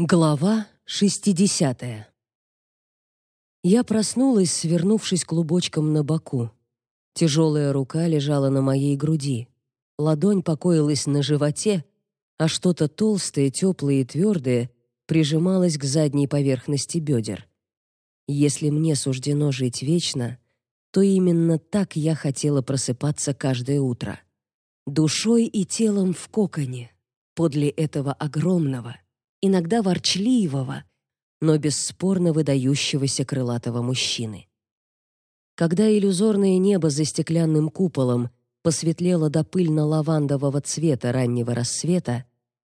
Глава 60. Я проснулась, свернувшись клубочком на боку. Тяжелая рука лежала на моей груди. Ладонь покоилась на животе, а что-то толстое, теплое и твердое прижималось к задней поверхности бедер. Если мне суждено жить вечно, то именно так я хотела просыпаться каждое утро. Душой и телом в коконе, подле этого огромного — иногда ворчливого, но бесспорно выдающегося крылатого мужчины. Когда иллюзорное небо за стеклянным куполом посветлело до пыльно-лавандового цвета раннего рассвета,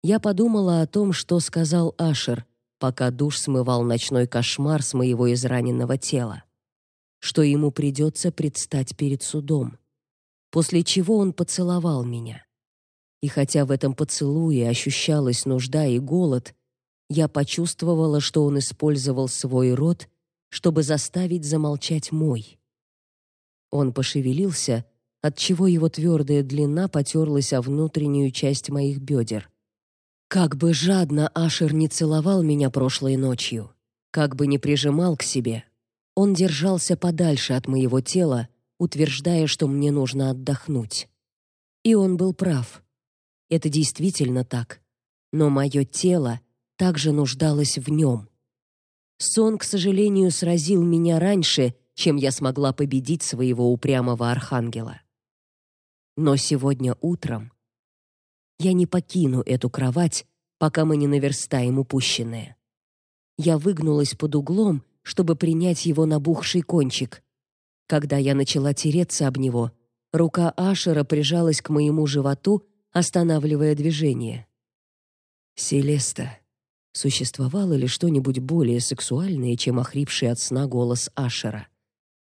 я подумала о том, что сказал Ашер, пока душ смывал ночной кошмар с моего израненного тела. Что ему придется предстать перед судом. После чего он поцеловал меня. И хотя в этом поцелуе ощущалась нужда и голод, я почувствовала, что он использовал свой рот, чтобы заставить замолчать мой. Он пошевелился, отчего его твердая длина потерлась о внутреннюю часть моих бедер. Как бы жадно Ашер не целовал меня прошлой ночью, как бы не прижимал к себе, он держался подальше от моего тела, утверждая, что мне нужно отдохнуть. И он был прав. Это действительно так. Но мое тело также нуждалось в нем. Сон, к сожалению, сразил меня раньше, чем я смогла победить своего упрямого архангела. Но сегодня утром я не покину эту кровать, пока мы не наверстаем упущенное. Я выгнулась под углом, чтобы принять его набухший кончик. Когда я начала тереться об него, рука Ашера прижалась к моему животу останавливая движение. Селеста. Существовало ли что-нибудь более сексуальное, чем охрипший от сна голос Ашера?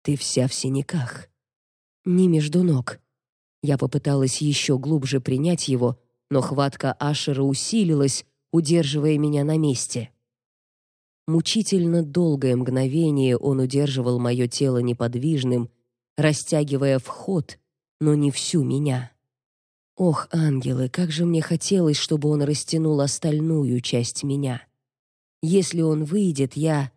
Ты вся в синяках. Не между ног. Я попыталась еще глубже принять его, но хватка Ашера усилилась, удерживая меня на месте. Мучительно долгое мгновение он удерживал мое тело неподвижным, растягивая вход, но не всю меня. Ох, ангелы, как же мне хотелось, чтобы он растянул остальную часть меня. Если он выйдет, я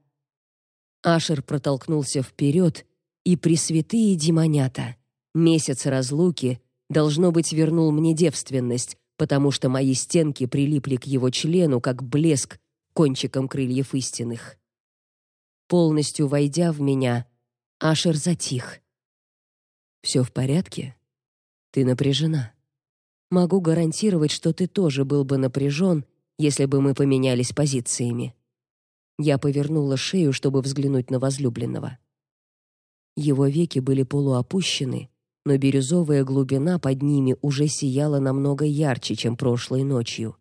Ашер протолкнулся вперед, и пресвятые демонята, месяц разлуки, должно быть, вернул мне девственность, потому что мои стенки прилипли к его члену, как блеск кончиком крыльев истинных. Полностью войдя в меня, Ашер затих. Все в порядке? Ты напряжена? Могу гарантировать, что ты тоже был бы напряжен, если бы мы поменялись позициями. Я повернула шею, чтобы взглянуть на возлюбленного. Его веки были полуопущены, но бирюзовая глубина под ними уже сияла намного ярче, чем прошлой ночью.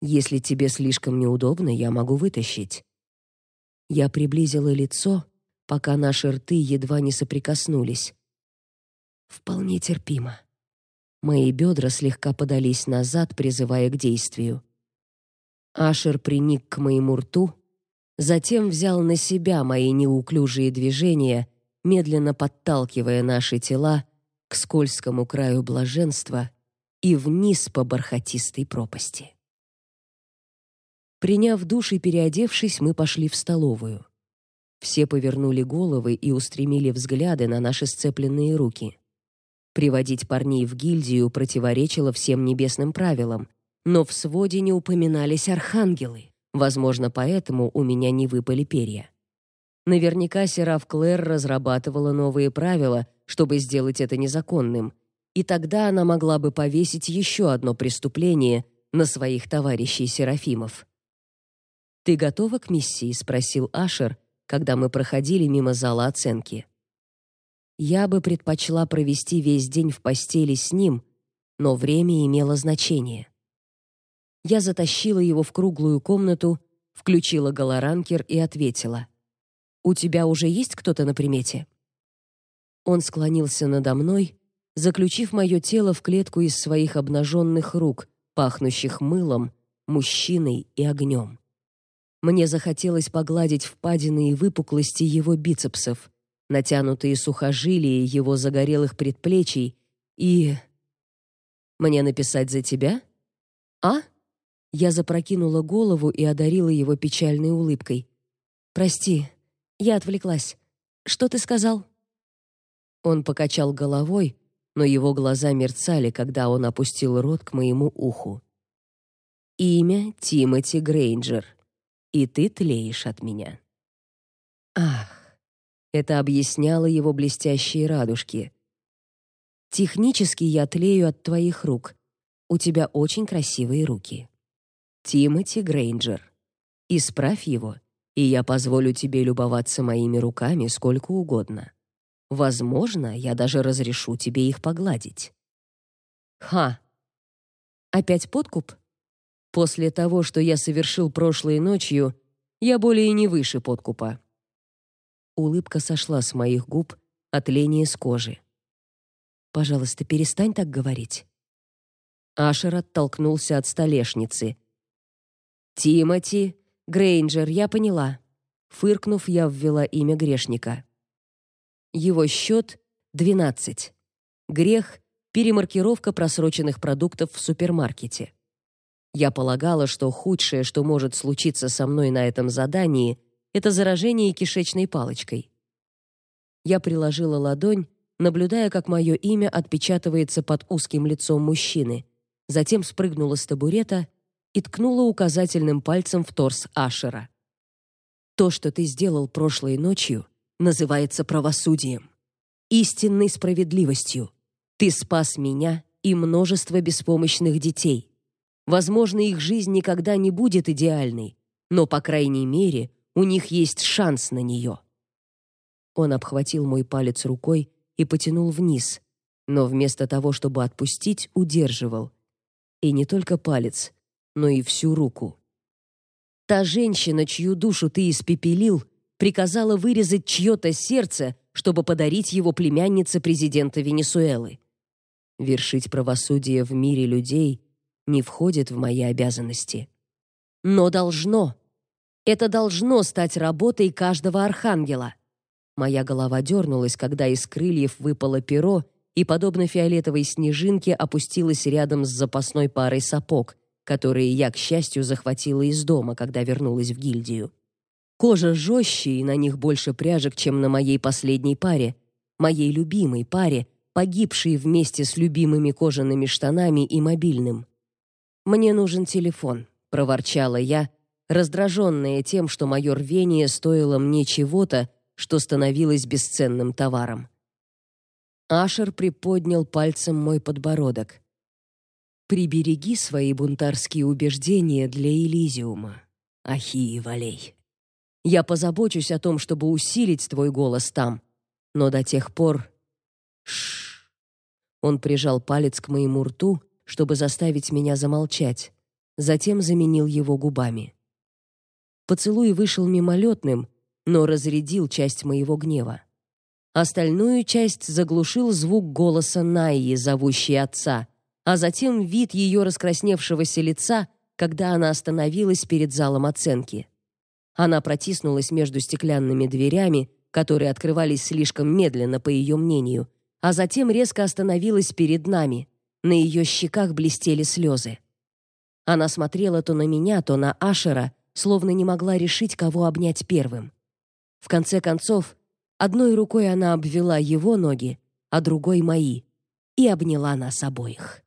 Если тебе слишком неудобно, я могу вытащить. Я приблизила лицо, пока наши рты едва не соприкоснулись. Вполне терпимо. Мои бедра слегка подались назад, призывая к действию. Ашер приник к моему рту, затем взял на себя мои неуклюжие движения, медленно подталкивая наши тела к скользкому краю блаженства и вниз по бархатистой пропасти. Приняв душ и переодевшись, мы пошли в столовую. Все повернули головы и устремили взгляды на наши сцепленные руки. Приводить парней в гильдию противоречило всем небесным правилам, но в своде не упоминались архангелы. Возможно, поэтому у меня не выпали перья. Наверняка Сераф Клэр разрабатывала новые правила, чтобы сделать это незаконным, и тогда она могла бы повесить еще одно преступление на своих товарищей Серафимов. «Ты готова к миссии?» — спросил Ашер, когда мы проходили мимо зала оценки. Я бы предпочла провести весь день в постели с ним, но время имело значение. Я затащила его в круглую комнату, включила голоранкер и ответила: "У тебя уже есть кто-то на примете?" Он склонился надо мной, заключив мое тело в клетку из своих обнаженных рук, пахнущих мылом, мужчиной и огнем. Мне захотелось погладить впадины и выпуклости его бицепсов, натянутые сухожилия его загорелых предплечий и... «Мне написать за тебя? А?» Я запрокинула голову и одарила его печальной улыбкой. Прости, я отвлеклась. Что ты сказал? Он покачал головой, но его глаза мерцали, когда он опустил рот к моему уху. Имя Тимоти Грейнджер. И ты тлеешь от меня. Ах, это объясняло его блестящие радужки. Технически я тлею от твоих рук. У тебя очень красивые руки. Тимоти Грейнджер. Исправь его, и я позволю тебе любоваться моими руками сколько угодно. Возможно, я даже разрешу тебе их погладить. Ха. Опять подкуп? После того, что я совершил прошлой ночью, я более не выше подкупа. Улыбка сошла с моих губ, от ления с кожи. Пожалуйста, перестань так говорить. Ашер оттолкнулся от столешницы. Тимати, Грейнджер, я поняла. Фыркнув, я ввела имя грешника. Его счет — 12. Грех — перемаркировка просроченных продуктов в супермаркете. Я полагала, что худшее, что может случиться со мной на этом задании, это заражение кишечной палочкой. Я приложила ладонь, наблюдая, как мое имя отпечатывается под узким лицом мужчины, затем спрыгнула с табурета и ткнула указательным пальцем в торс Ашера. То, что ты сделал прошлой ночью, называется правосудием, истинной справедливостью. Ты спас меня и множество беспомощных детей. Возможно, их жизнь никогда не будет идеальной, но по крайней мере, у них есть шанс на нее. Он обхватил мой палец рукой и потянул вниз, но вместо того, чтобы отпустить, удерживал. И не только палец, но и всю руку. Та женщина, чью душу ты испепелил, приказала вырезать чье-то сердце, чтобы подарить его племяннице президента Венесуэлы. Вершить правосудие в мире людей не входит в мои обязанности. Но должно. Это должно стать работой каждого архангела. Моя голова дернулась, когда из крыльев выпало перо и, подобно фиолетовой снежинке, опустилось рядом с запасной парой сапог, которые я, к счастью, захватила из дома, когда вернулась в гильдию. Кожа жестче, и на них больше пряжек, чем на моей последней паре, моей любимой паре, погибшей вместе с любимыми кожаными штанами и мобильным. Мне нужен телефон, проворчала я, раздраженная тем, что мое рвение стоило мне чего-то, что становилось бесценным товаром. Ашер приподнял пальцем мой подбородок. Прибереги свои бунтарские убеждения для Элизиума, Ахии Валей. Я позабочусь о том, чтобы усилить твой голос там, но до тех пор Шш. Он прижал палец к моему рту, чтобы заставить меня замолчать, затем заменил его губами. Поцелуй вышел мимолетным, но разрядил часть моего гнева. Остальную часть заглушил звук голоса Найи, зовущей отца, а затем вид ее раскрасневшегося лица, когда она остановилась перед залом оценки. Она протиснулась между стеклянными дверями, которые открывались слишком медленно, по ее мнению, а затем резко остановилась перед нами. На ее щеках блестели слезы. Она смотрела то на меня, то на Ашера, словно не могла решить, кого обнять первым. В конце концов, одной рукой она обвела его ноги, а другой мои, и обняла нас обоих.